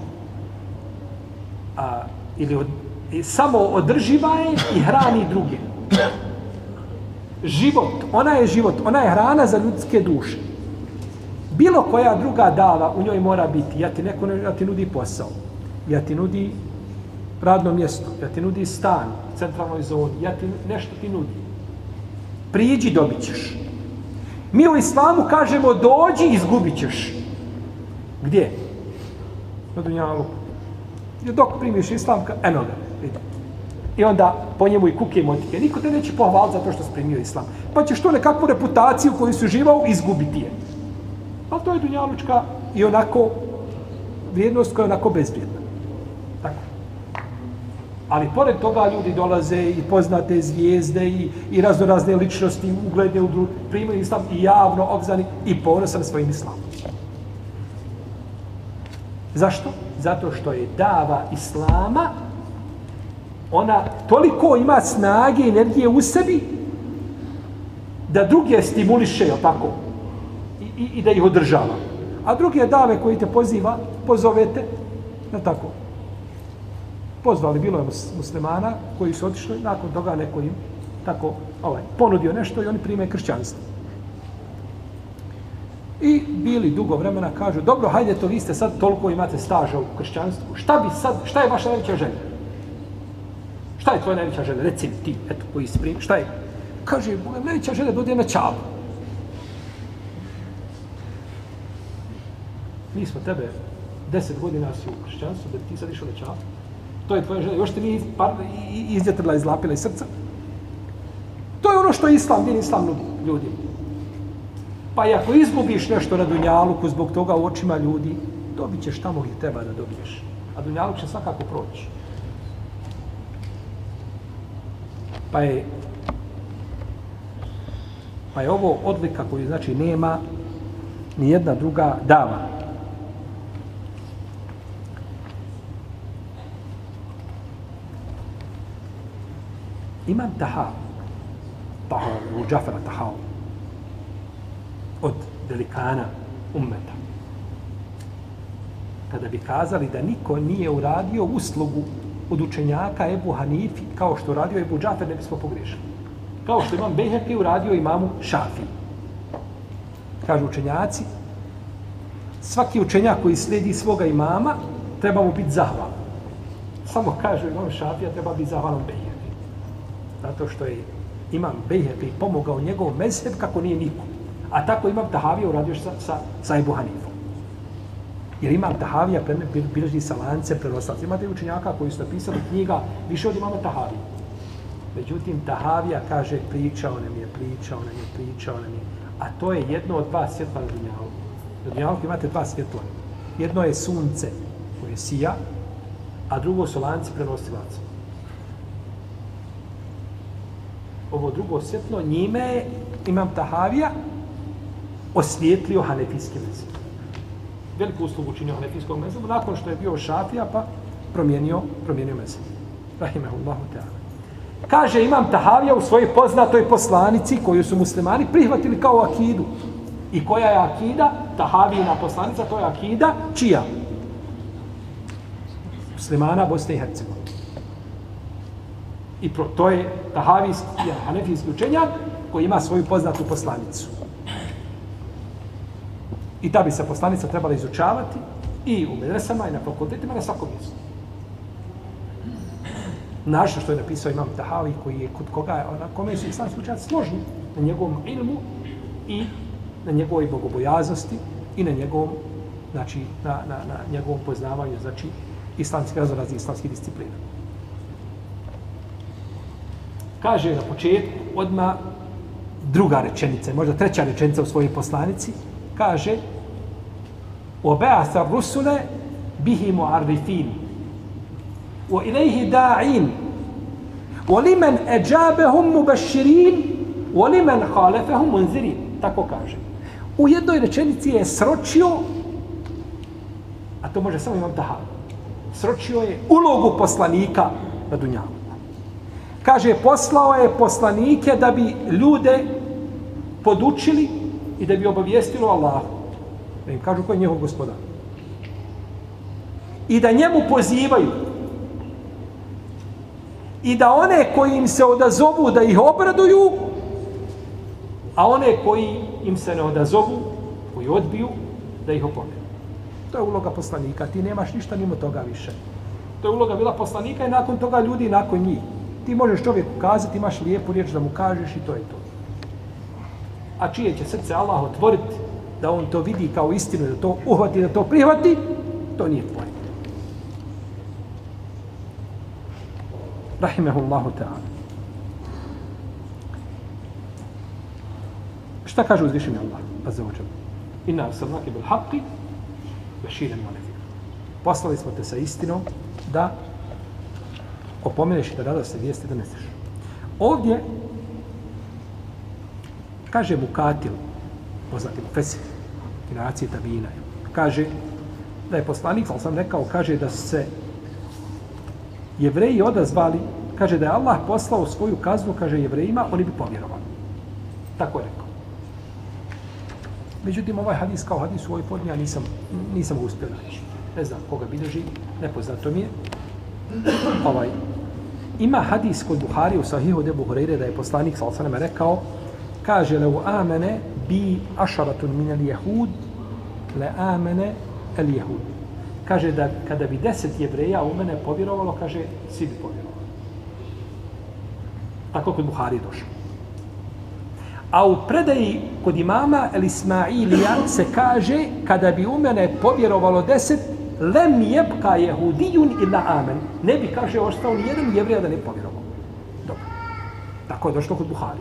a, ili od, samo održiva je i hrani druge. Život, ona je život, ona je hrana za ljudske duše. Bilo koja druga dava u njoj mora biti, ja ti neko ne, ja ti nudi posao, ja ti nudi radno mjesto, ja ti nudi stan u centralnoj zoni, ja ti nešto ti nudi. Priđi, dobit ćeš. Mi u islamu kažemo dođi i izgubit ćeš. Gdje? Na Dunjalu. I dok primiš islam, ka, eno ga, vidi. I onda po njemu i kuke i motike. Niko te neće pohvaliti zato što si primio islam. Pa ćeš to nekakvu reputaciju koju si živao izgubiti je. Ali to je Dunjalučka i onako vrijednost koja je onako bezbjedna. Tako. Ali pored toga ljudi dolaze i poznate zvijezde i, i raznorazne ličnosti, ugledne u drugu, primaju islam i javno obzani i ponosan svojim islamom. Zašto? Zato što je dava islama ona toliko ima snage i energije u sebi da druge stimuliše, je tako? I, i, da ih održava. A drugi je dave koji te poziva, pozovete, na tako? Pozvali, bilo je muslimana koji su otišli, nakon toga neko im tako ovaj, ponudio nešto i oni prime kršćanstvo. I bili dugo vremena, kažu, dobro, hajde to, vi ste sad toliko imate staža u kršćanstvu, šta bi sad, šta je vaša najveća želja? Šta je tvoja najveća želja? Reci mi ti, eto, koji si prim, šta je? Kaže, moja najveća želja da na čabu. Mi smo tebe, deset godina si u kršćanstvu, da ti sad išao na čabu. To je tvoja želja. Još te nije izvjetrila, izlapila iz srca. To je ono što je islam, din islam nudi ljudima. Pa i ako izgubiš nešto na Dunjaluku zbog toga u očima ljudi, dobit ćeš tamo gdje treba da dobiješ. A Dunjaluk će svakako proći. Pa je pa je ovo odlika koju znači nema ni jedna druga dama. Imam Taha, Taha, u Džafara Taha, od velikana ummeta. Kada bi kazali da niko nije uradio uslugu od učenjaka Ebu Hanifi, kao što radio Ebu Džafer, ne bismo pogrešili. Kao što imam Beheki uradio imamu Šafi. Kažu učenjaci, svaki učenjak koji slijedi svoga imama, treba mu biti zahvalan. Samo kažu imam Šafija, treba biti zahvalan Beheki. Zato što je imam Beheki pomogao njegov mezheb kako nije niko. A tako imam Tahavija uradio sa, sa, sa Ebu Hanifom. Jer imam Tahavija bilježi sa lance prenoslaca. Imate učenjaka koji su napisali knjiga više od imama Tahavija. Međutim, Tahavija kaže pričao nam je, pričao nam je, pričao nam je. A to je jedno od dva svjetla na Dunjalu. Na Dunjalu imate dva svjetla. Jedno je sunce koje sija, a drugo su lanci prenosilaca. Ovo drugo svjetlo, njime je imam Tahavija osvijetlio hanefijski mezim. Veliku uslugu činio hanefijskog mezima, nakon što je bio šafija, pa promijenio, promijenio mezim. Rahimahullahu ta'ala. Kaže, imam Tahavija u svojoj poznatoj poslanici koju su muslimani prihvatili kao akidu. I koja je akida? Tahavijina poslanica, to je akida čija? Muslimana Bosne i Hercegovine. I pro, to je Tahavijski, hanefijski učenjak koji ima svoju poznatu poslanicu. I ta bi se poslanica trebala izučavati i u medresama i na fakultetima na svakom mjestu. Našto što je napisao Imam Tahavi koji je kod koga, na kome su islamski učenjaci složni na njegovom ilmu i na njegovoj bogobojaznosti i na njegovom znači na, na, na njegovom poznavanju znači islamski raznorazni islamski disciplina Kaže na početku odma druga rečenica, možda treća rečenica u svojoj poslanici, kaže وَبَعَثَ الرُّسُلَ بِهِ مُعَرِّفِينَ وَإِلَيْهِ دَاعِينَ وَلِمَنْ أَجَابَهُمْ مُبَشِّرِينَ وَلِمَنْ خَالَفَهُمْ مُنْزِرِينَ Tako kaže. U jednoj rečenici je sročio, a to može samo imam taha, sročio je ulogu poslanika na Dunjavu. Kaže, poslao je poslanike da bi ljude podučili i da bi obavijestilo Allahu. Da im kažu ko je njehov gospodar. I da njemu pozivaju. I da one koji im se odazovu da ih obraduju, a one koji im se ne odazovu, koji odbiju, da ih opomenu. To je uloga poslanika. Ti nemaš ništa mimo toga više. To je uloga bila poslanika i nakon toga ljudi nakon njih. Ti možeš čovjeku kazati, imaš lijepu riječ da mu kažeš i to je to a čije će srce Allah otvoriti da on to vidi kao istinu, da to uhvati, da to prihvati, to nije tvoje. Rahimehullahu ta'ala. Šta kaže uzvišenje Allah? Azza wa jalla. Inna arsalnake bil haqqi bashiran wa nadhira. Poslali smo te sa istinom da opomeneš i da rada se vijesti da neseš. Ovdje Kaže Mukatil, poznati Fesir, generacije Tabina, kaže da je poslanik, ali sam rekao, kaže da se jevreji odazvali, kaže da je Allah poslao svoju kaznu, kaže jevrejima, oni bi povjerovali. Tako je rekao. Međutim, ovaj hadis kao hadis u ovoj formi, ja nisam, nisam uspio naći. Ne znam koga bilježi, nepoznato mi je. Ovaj, ima hadis kod Buhari u Sahihu de Buhurire da je poslanik sa osaname rekao kaže le u amene bi ašaratun min al jehud le amene el jehud. Kaže da kada bi deset jevreja u mene povjerovalo kaže svi bi povjerovali. Tako kod Buhari je došao A u predaji kod imama El Ismailija se kaže kada bi u mene povjerovalo deset, lem jebka jehudijun ila amen. Ne bi, kaže, ostao ni jedan jevrija da ne povjerovao. Dobro. Tako je došlo kod Buhari.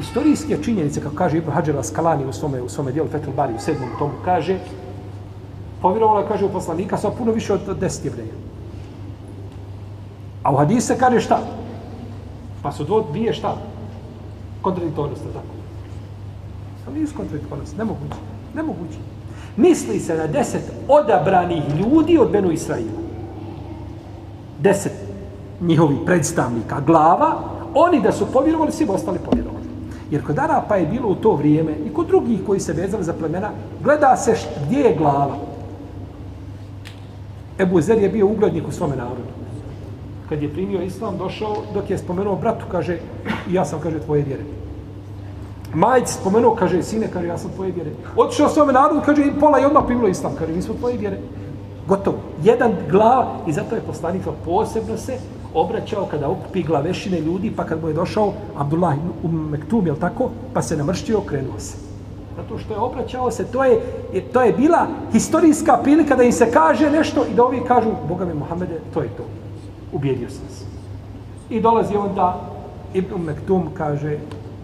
Istorijske činjenice, kako kaže Ibn Hađar Askalani u svome, u svome dijelu Fetul Bari u sedmom tomu, kaže, povjerovalo je, kaže, u poslanika sa puno više od deset jevreja. A u hadisu se kaže šta? Pa su dvije šta? Kontradiktornost, tako? A nisu kontradiktornost, nemoguće. Nemoguće. Misli se na deset odabranih ljudi od Benu Israila. Deset njihovih predstavnika, glava, oni da su povjerovali, svi ostali povjerovali. Jer kod Arapa je bilo u to vrijeme i kod drugih koji se vezali za plemena, gleda se št, gdje je glava. Ebu Zer je bio uglednik u svome narodu. Kad je primio islam, došao, dok je spomenuo bratu, kaže, ja sam, kaže, tvoje vjere. Majci spomenuo, kaže, sine, kaže, ja sam tvoje vjere. Otišao s ovome narodu, kaže, pola i odmah primilo islam, kaže, mi smo tvoje vjere. Gotovo. Jedan glav, i zato je poslanik posebno se obraćao kada okupi glavešine ljudi, pa kad mu je došao Abdullah u umm Mektum, jel tako, pa se namrštio, krenuo se. Zato što je obraćao se, to je, to je bila historijska prilika da im se kaže nešto i da ovi kažu, Boga mi Mohamede, to je to. Ubijedio sam se. I dolazi onda Ibn Mektum kaže,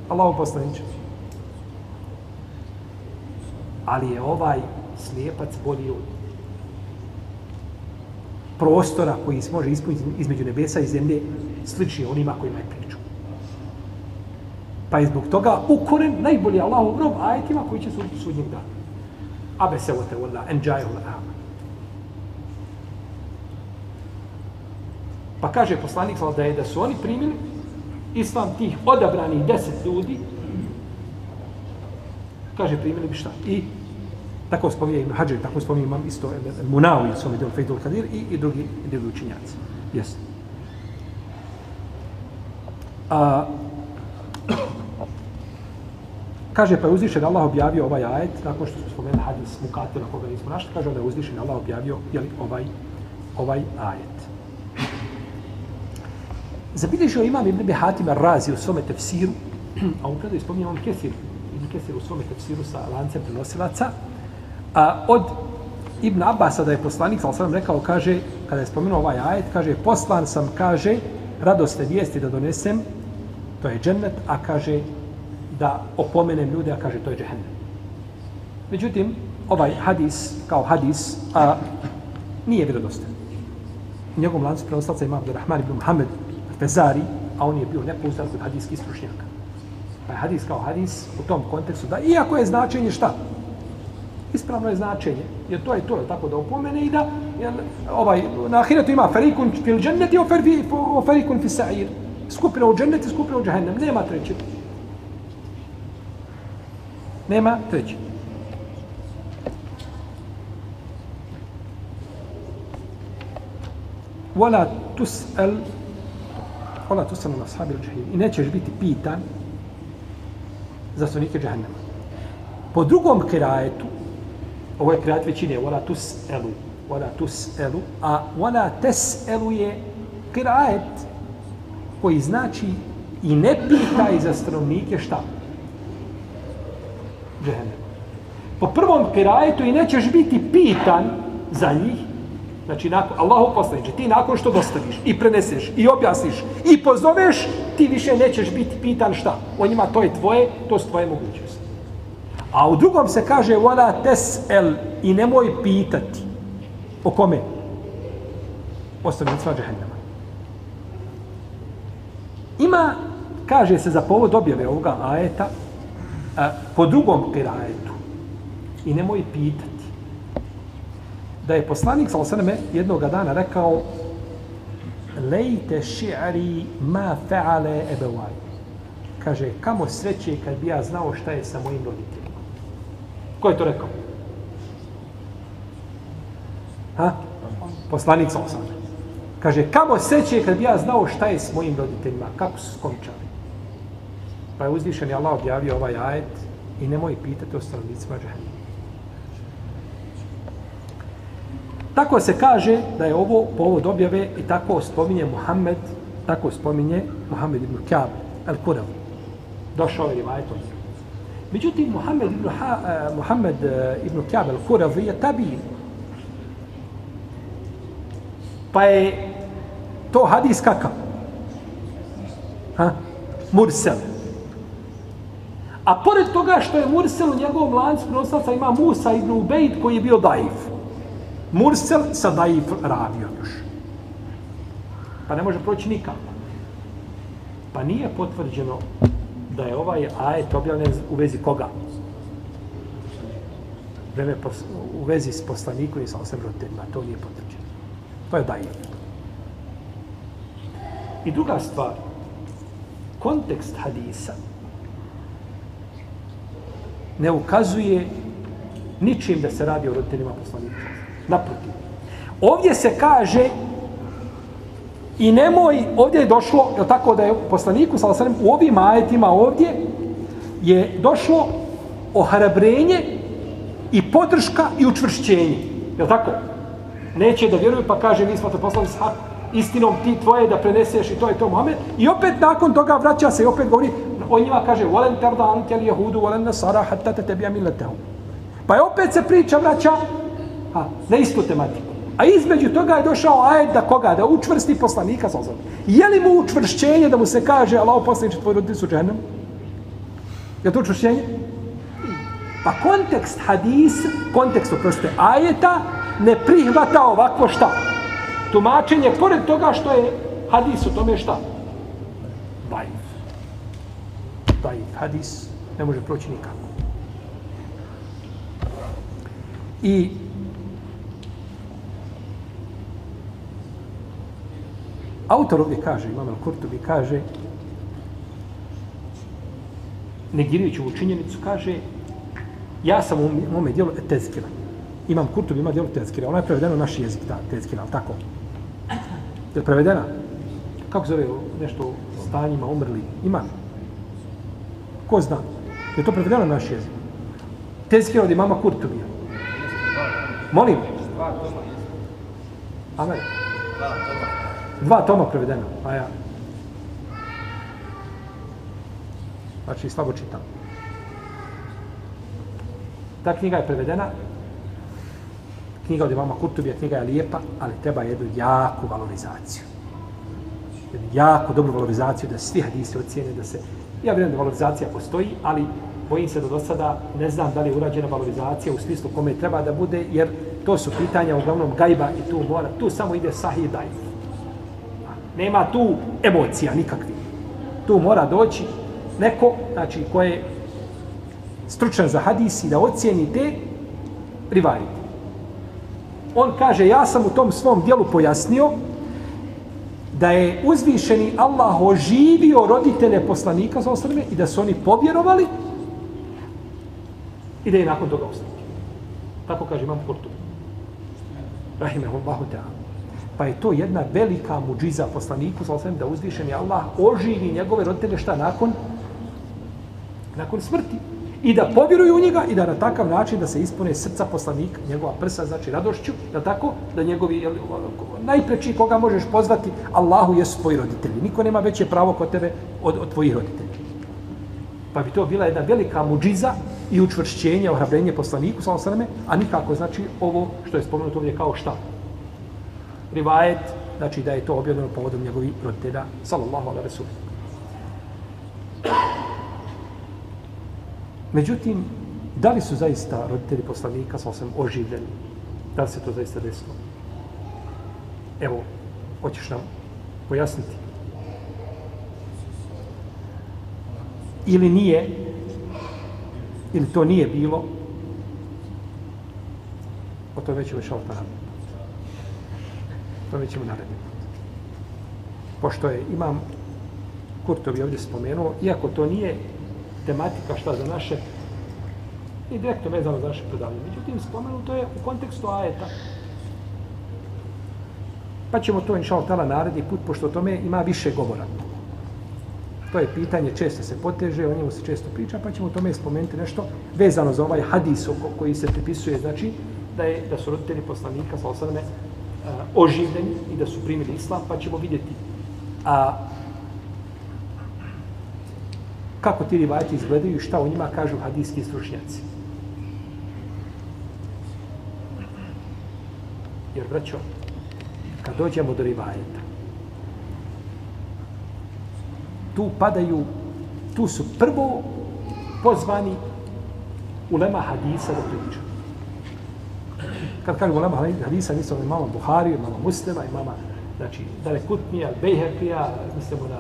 Allahu poslaniče, ali je ovaj slijepac bolji od prostora koji se može ispuniti između nebesa i zemlje slični onima kojima je priču. Pa je zbog toga ukoren najbolji Allahov rob ajetima koji će suditi sudnjeg dana. Abe se ote vola, enđaj vola, Pa kaže poslanik da je da su oni primili islam tih odabranih deset ljudi, kaže primili bi šta? I Tako spominje Ibn Hađer, tako spominje imam isto Munawi, svome delu Fejdul Kadir i, i drugi, i drugi učinjaci. Yes. A, kaže, pa je uzvišen Allah objavio ovaj ajet, nakon što smo spomenuli hadis Mukatila, koga nismo našli, kaže da je uzvišen Allah objavio jeli, ovaj, ovaj ajet. Zabilježio imam Ibn Behatima Razi u svome tefsiru, a on kada je spominjao on Kesir, Ibn Kesir u svome tefsiru sa lancem prenosilaca, A od Ibn Abasa da je poslanik, ali sam rekao, kaže, kada je spomenuo ovaj ajet, kaže, poslan sam, kaže, radosne vijesti da donesem, to je džennet, a kaže, da opomenem ljude, a kaže, to je džehennet. Međutim, ovaj hadis, kao hadis, a, nije vjerodostan. U njegovom lancu prenostalca ima Abdurrahman ibn Muhammed Fezari, a on je bio nepouzdan kod hadijskih stručnjaka. Pa je hadis kao hadis u tom kontekstu da, iako je značenje šta? Ispravno je značenje. Jer to je to, je tako da upomene i da jer, ovaj, na ahiretu ima ferikun fil dženneti o ferikun fil sa'ir. Skupina u dženneti, skupina u džahennem. Nema treće. Nema treće. Wala tus'al Wala tus'al na ashabi al-jahim. I nećeš biti pitan za sunike džahennema. Po drugom kirajetu, ovo je krat većine, wala tus elu, wala tus elu, a wala tes elu je kreat koji znači i ne pitaj za stanovnike šta? Džehennem. Po prvom kirajetu i nećeš biti pitan za njih, znači nakon, Allahu poslaniče, ti nakon što dostaviš i preneseš i objasniš i pozoveš, ti više nećeš biti pitan šta? O njima to je tvoje, to su tvoje mogućnosti. A u drugom se kaže wala tesel i nemoj pitati. O kome? O stanovnicima džehennema. Ima, kaže se za povod objave ovoga ajeta, a, po drugom kirajetu. I nemoj pitati. da je poslanik sa osaname jednog dana rekao lejte ši'ari ma fe'ale ebevaj. Kaže, kamo sreće kad bi ja znao šta je sa mojim roditeljima. Ko je to rekao? Ha? Poslanik sa osam. Kaže, kamo seće kad bi ja znao šta je s mojim roditeljima, kako su skončali. Pa je uzvišen je Allah objavio ovaj ajet i nemoj pitati o stanovnicima džahennema. Tako se kaže da je ovo povod objave i tako spominje Muhammed, tako spominje Muhammed ibn Kjab, al-Kurav. Došao je rivajet od Međutim, Muhammed ibn, ha, uh, Muhammed uh, ibn Kjab al-Kurav je tabin. Pa je to hadis kakav? Ha? Mursel. A pored toga što je Mursel u njegovom lancu prenosaca ima Musa ibn Ubejd koji je bio daif. Mursel sa daif ravio još. Pa ne može proći nikako. Pa nije potvrđeno da je ovaj ajet objavljen u vezi koga? Vreme u vezi s poslanikom i sa osam roditeljima. To nije potvrđeno. To je daje. I druga stvar, kontekst hadisa ne ukazuje ničim da se radi o roditeljima poslanika. Naprotiv. Ovdje se kaže i nemoj, ovdje je došlo, je tako da je poslaniku, salasanem, u ovim ajetima ovdje je došlo ohrabrenje i podrška i učvršćenje. Je tako? Neće da vjeruju pa kaže mi smo te poslali sa istinom ti tvoje da preneseš i to je to Mohamed. I opet nakon toga vraća se i opet govori o njima kaže volen terda ankel jehudu volen nasara hatta te tebija amiletehu. Pa je opet se priča vraća ha, na istu tematiku. A između toga je došao ajed da koga? Da učvrsti poslanika sa Je li mu učvršćenje da mu se kaže Allah poslaniče tvoj roditelj su džennom? Je to učvršćenje? Pa kontekst hadis, kontekst oprostite, ajeta ne prihvata ovakvo šta? Tumačenje pored toga što je hadis u tome šta? Daif. Daif. Hadis ne može proći nikako. I autor ovdje kaže, Imam Al-Kurtubi kaže, negirajući ovu činjenicu, kaže, ja sam u mome dijelu tezkira. Imam Kurtubi, ima dijelu tezkira. Ona je prevedena u naš jezik, ta tezkira, ali tako? Je prevedena? Kako zove nešto o stanjima umrli? Ima. Ko zna? Je to prevedeno na naš jezik? Tezkira od imama Kurtubija. Molim? Amen. Dva toma prevedena. A ja. Znači, slabo čitam. Ta knjiga je prevedena. Knjiga od imama Kurtubija, knjiga je lijepa, ali treba jednu jaku valorizaciju. Jednu jako dobru valorizaciju, da svi hadisi ocijene, da se... Ja vjerujem da valorizacija postoji, ali bojim se da do sada ne znam da li je urađena valorizacija u smislu kome treba da bude, jer to su pitanja uglavnom gajba i tu mora, tu samo ide sahih i dajf. Nema tu emocija nikakvi. Tu mora doći neko, znači, ko je stručan za hadis i da ocijeni te rivajete. On kaže, ja sam u tom svom dijelu pojasnio da je uzvišeni Allah oživio roditelje poslanika za osrme i da su oni povjerovali i da je nakon toga ostalo. Tako kaže imam Kurtu. Rahimahullahu ta'ala. Pa je to jedna velika muđiza poslaniku, sa osvijem, da uzvišeni Allah oživi njegove roditelje šta nakon? Nakon smrti. I da povjeruju u njega i da na takav način da se ispune srca poslanika, njegova prsa, znači radošću, da tako, da njegovi, jel, najpreći koga možeš pozvati, Allahu jesu tvoji roditelji. Niko nema veće pravo kod tebe od, od tvojih roditelja. Pa bi to bila jedna velika muđiza i učvršćenje, ohrabrenje poslaniku, sa osrame, a nikako znači ovo što je spomenuto ovdje kao šta? Rivajet, znači da je to objavljeno povodom njegovih roditelja, sallallahu ala rasul. Međutim, da li su zaista roditelji poslanika sa osam oživljeni? Da li se to zaista desilo? Evo, hoćeš nam pojasniti? Ili nije, ili to nije bilo, O tome ćemo šao tamo. O ćemo ćemo put. Pošto je imam Kurtovi ovdje spomenuo, iako to nije tematika šta za naše i direktno vezano za naše predavanje. Međutim, spomenuto je u kontekstu ajeta. Pa ćemo to, inša Allah, naredni put, pošto o tome ima više govora. To je pitanje, često se poteže, o njemu se često priča, pa ćemo o tome spomenuti nešto vezano za ovaj hadis koji se pripisuje, znači da, je, da su roditelji poslanika sa osadame Eh, oživljeni i da su primili islam, pa ćemo vidjeti a, kako ti rivajati izgledaju i šta o njima kažu hadijski stručnjaci. Jer, braćo, kad dođemo do rivajeta, tu padaju, tu su prvo pozvani ulema hadisa da priča. Kad kažemo ulema hadisa, mislimo imama Buhari, imama Muslima, imama, znači, Dale Kutnija, Bejhekija, mislimo na,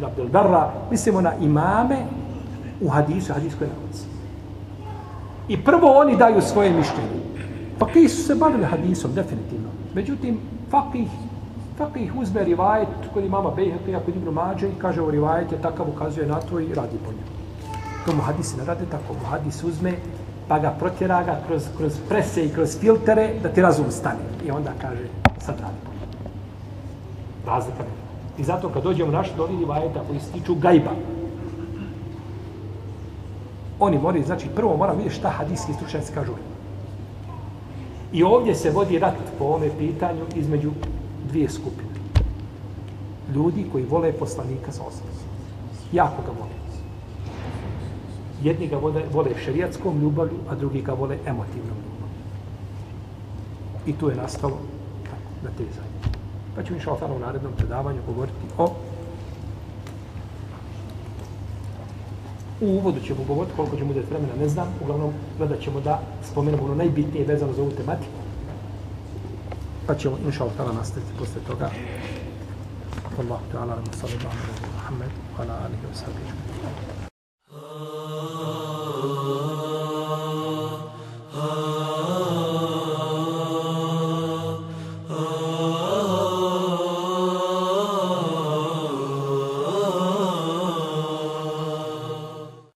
na Abdelberra, mislimo na imame u hadisu, hadiskoj nauci. I prvo oni daju svoje mišljenje. Fakih su se bavili hadisom, definitivno. Međutim, fakih, fakih uzme rivajet kod imama Bejhekija, kod Ibn Mađe i kaže o rivajet je takav ukazuje na to i radi po njemu. To mu hadisi ne rade tako. Mu hadis uzme pa ga protjera ga kroz, kroz prese i kroz filtere da ti razum stane. I onda kaže, sad radi. Razlika nema. I zato kad dođemo naš do vajeta koji se tiču gajba, oni moraju, znači, prvo mora vidjeti šta hadijski stručnjaci kažu. I ovdje se vodi rat po ovome pitanju između dvije skupine. Ljudi koji vole poslanika sa osnovom. Jako ga vole. Jedni ga vole, vole šerijatskom ljubavlju, a drugi ga vole emotivnom ljubavlju. I tu je nastalo tako, na te zadnje. Pa ću inša u narednom predavanju govoriti o U uvodu ćemo govoriti koliko ćemo uzeti vremena, ne znam. Uglavnom, gledat ćemo da spomenemo ono najbitnije vezano za ovu tematiku. Pa ćemo, inša Allah, nastaviti posle toga. Allahu ta'ala, sallallahu alaihi wa sallam, Muhammed, wa ala alihi wa sallam.